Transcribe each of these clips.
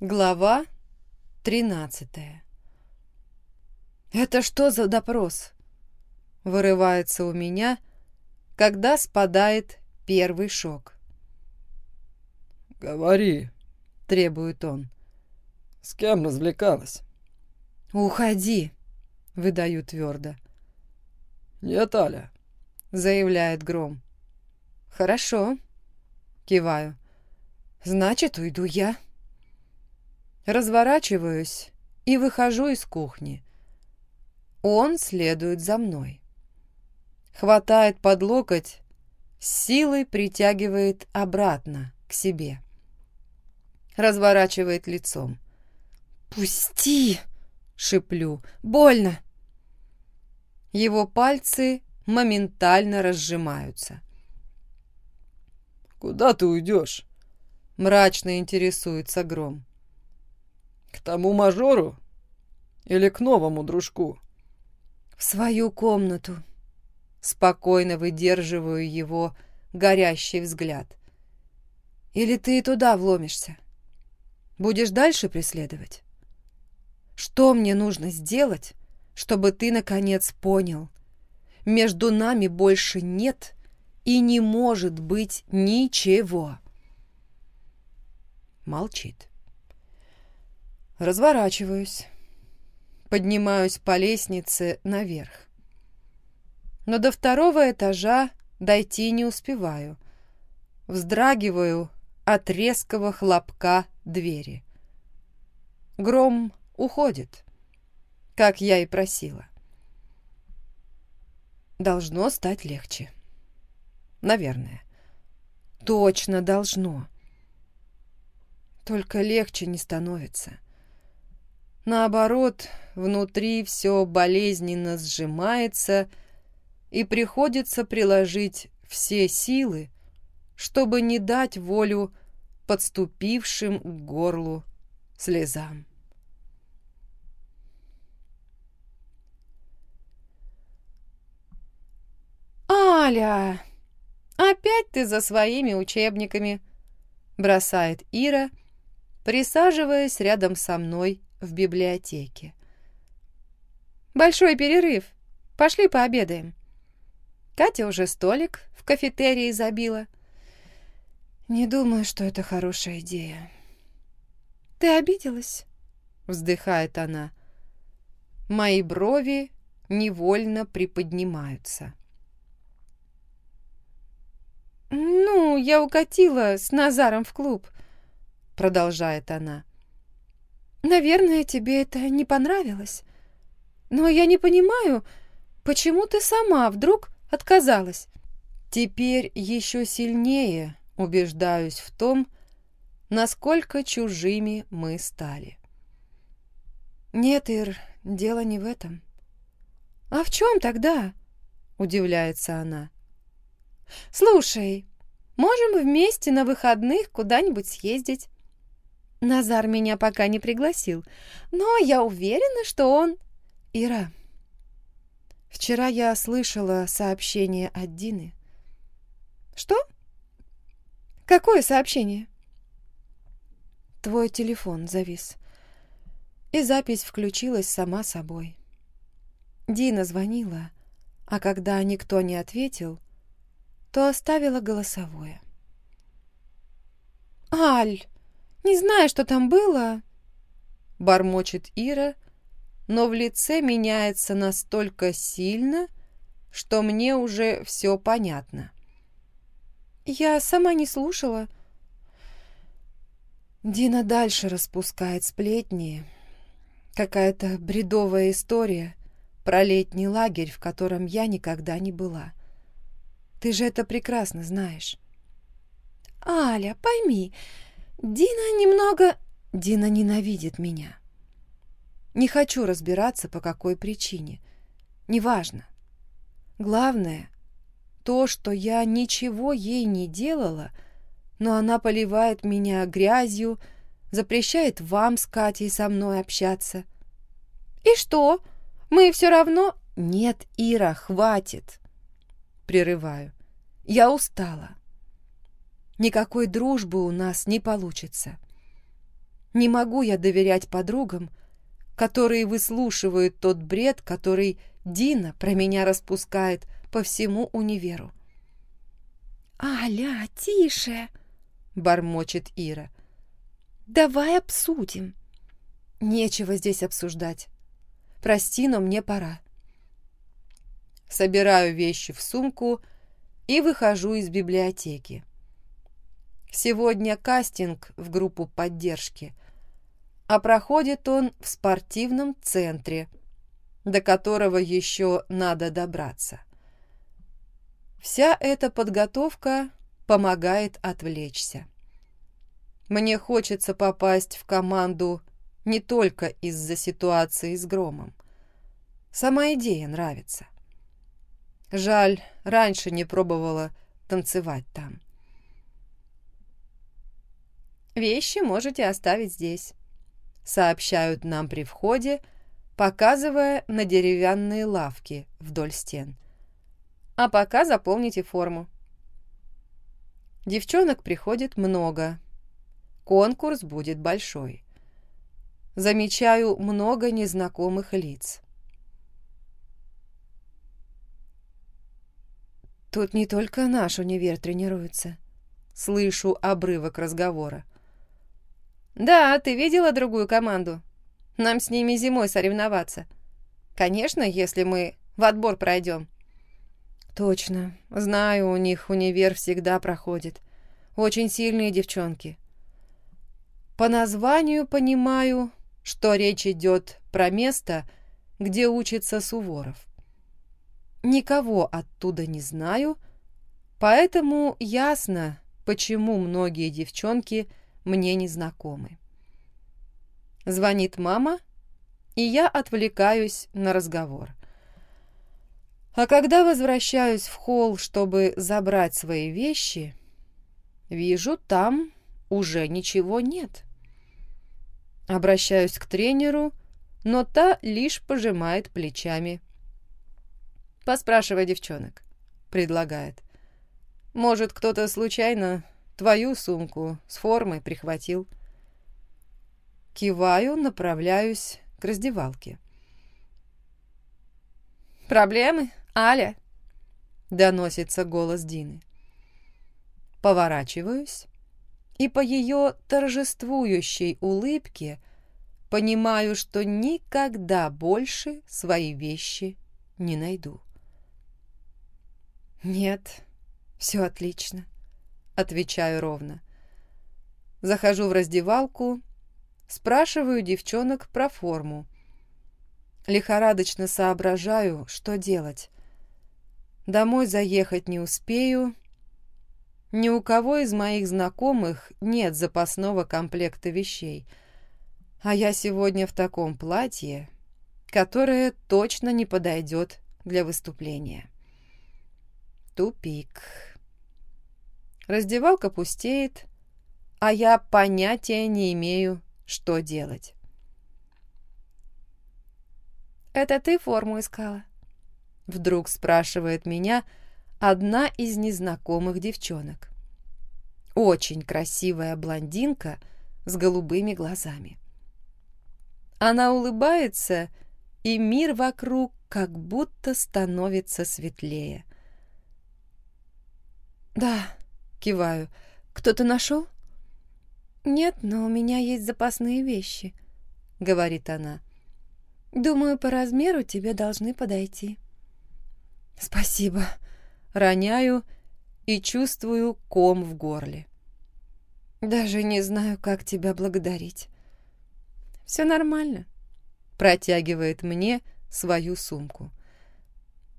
Глава тринадцатая. «Это что за допрос?» Вырывается у меня, когда спадает первый шок. «Говори», — требует он. «С кем развлекалась?» «Уходи», — выдаю твердо. «Нет, Аля», — заявляет Гром. «Хорошо», — киваю. «Значит, уйду я». Разворачиваюсь и выхожу из кухни. Он следует за мной. Хватает под локоть, силой притягивает обратно к себе. Разворачивает лицом. «Пусти!» — шиплю. «Больно!» Его пальцы моментально разжимаются. «Куда ты уйдешь?» — мрачно интересуется Гром. «К тому мажору? Или к новому дружку?» «В свою комнату». Спокойно выдерживаю его горящий взгляд. «Или ты и туда вломишься? Будешь дальше преследовать? Что мне нужно сделать, чтобы ты, наконец, понял? Между нами больше нет и не может быть ничего». Молчит. Разворачиваюсь. Поднимаюсь по лестнице наверх. Но до второго этажа дойти не успеваю. Вздрагиваю от резкого хлопка двери. Гром уходит, как я и просила. Должно стать легче. Наверное. Точно должно. Только легче не становится. Наоборот, внутри все болезненно сжимается, и приходится приложить все силы, чтобы не дать волю подступившим к горлу слезам. «Аля, опять ты за своими учебниками!» бросает Ира, присаживаясь рядом со мной в библиотеке. «Большой перерыв. Пошли пообедаем». Катя уже столик в кафетерии забила. «Не думаю, что это хорошая идея». «Ты обиделась?» — вздыхает она. Мои брови невольно приподнимаются. «Ну, я укатила с Назаром в клуб», — продолжает она. Наверное, тебе это не понравилось. Но я не понимаю, почему ты сама вдруг отказалась. Теперь еще сильнее убеждаюсь в том, насколько чужими мы стали. Нет, Ир, дело не в этом. А в чем тогда? Удивляется она. Слушай, можем вместе на выходных куда-нибудь съездить. Назар меня пока не пригласил, но я уверена, что он... Ира, вчера я слышала сообщение от Дины. Что? Какое сообщение? Твой телефон завис. И запись включилась сама собой. Дина звонила, а когда никто не ответил, то оставила голосовое. «Аль!» Не знаю, что там было, бормочет Ира, но в лице меняется настолько сильно, что мне уже все понятно. Я сама не слушала. Дина дальше распускает сплетни. Какая-то бредовая история про летний лагерь, в котором я никогда не была. Ты же это прекрасно знаешь. Аля, пойми, Дина немного... Дина ненавидит меня. Не хочу разбираться, по какой причине. Неважно. Главное, то, что я ничего ей не делала, но она поливает меня грязью, запрещает вам с Катей со мной общаться. И что? Мы все равно... Нет, Ира, хватит. Прерываю. Я устала. Никакой дружбы у нас не получится. Не могу я доверять подругам, которые выслушивают тот бред, который Дина про меня распускает по всему универу. «Аля, тише!» — бормочет Ира. «Давай обсудим». «Нечего здесь обсуждать. Прости, но мне пора». Собираю вещи в сумку и выхожу из библиотеки. Сегодня кастинг в группу поддержки, а проходит он в спортивном центре, до которого еще надо добраться. Вся эта подготовка помогает отвлечься. Мне хочется попасть в команду не только из-за ситуации с громом. Сама идея нравится. Жаль, раньше не пробовала танцевать там. «Вещи можете оставить здесь», — сообщают нам при входе, показывая на деревянные лавки вдоль стен. «А пока заполните форму». Девчонок приходит много. Конкурс будет большой. Замечаю много незнакомых лиц. Тут не только наш универ тренируется. Слышу обрывок разговора. Да, ты видела другую команду? Нам с ними зимой соревноваться. Конечно, если мы в отбор пройдем. Точно. Знаю, у них универ всегда проходит. Очень сильные девчонки. По названию понимаю, что речь идет про место, где учится Суворов. Никого оттуда не знаю, поэтому ясно, почему многие девчонки мне не знакомы. Звонит мама, и я отвлекаюсь на разговор. А когда возвращаюсь в холл, чтобы забрать свои вещи, вижу, там уже ничего нет. Обращаюсь к тренеру, но та лишь пожимает плечами. «Поспрашивай девчонок», — предлагает. «Может, кто-то случайно твою сумку с формой прихватил?» Киваю, направляюсь к раздевалке. «Проблемы, Аля?» — доносится голос Дины. Поворачиваюсь и по ее торжествующей улыбке понимаю, что никогда больше свои вещи не найду. «Нет, все отлично», — отвечаю ровно. Захожу в раздевалку, спрашиваю девчонок про форму. Лихорадочно соображаю, что делать. Домой заехать не успею. Ни у кого из моих знакомых нет запасного комплекта вещей. А я сегодня в таком платье, которое точно не подойдет для выступления. Тупик. Раздевалка пустеет, а я понятия не имею, что делать. «Это ты форму искала?» Вдруг спрашивает меня одна из незнакомых девчонок. Очень красивая блондинка с голубыми глазами. Она улыбается, и мир вокруг как будто становится светлее. «Да», — киваю. «Кто-то нашел?» «Нет, но у меня есть запасные вещи», — говорит она. «Думаю, по размеру тебе должны подойти». «Спасибо», — роняю и чувствую ком в горле. «Даже не знаю, как тебя благодарить». «Все нормально», — протягивает мне свою сумку.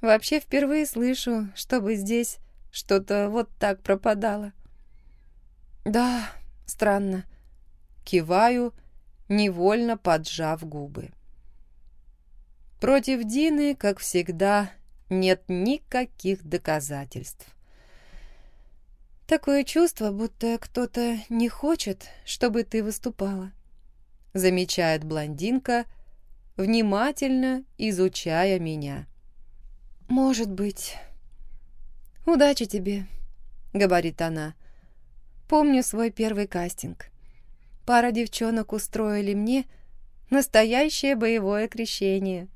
«Вообще впервые слышу, чтобы здесь что-то вот так пропадало. Да, странно. Киваю, невольно поджав губы. Против Дины, как всегда, нет никаких доказательств. Такое чувство, будто кто-то не хочет, чтобы ты выступала, замечает блондинка, внимательно изучая меня. Может быть, «Удачи тебе», — говорит она. «Помню свой первый кастинг. пара девчонок устроили мне настоящее боевое крещение.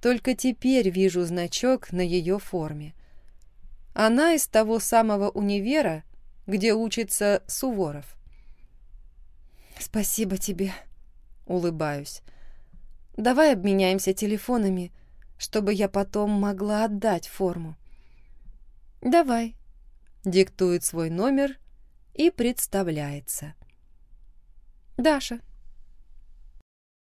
Только теперь вижу значок на ее форме. Она из того самого универа, где учится Суворов. «Спасибо тебе», — улыбаюсь. «Давай обменяемся телефонами, чтобы я потом могла отдать форму». «Давай», — диктует свой номер и представляется. «Даша».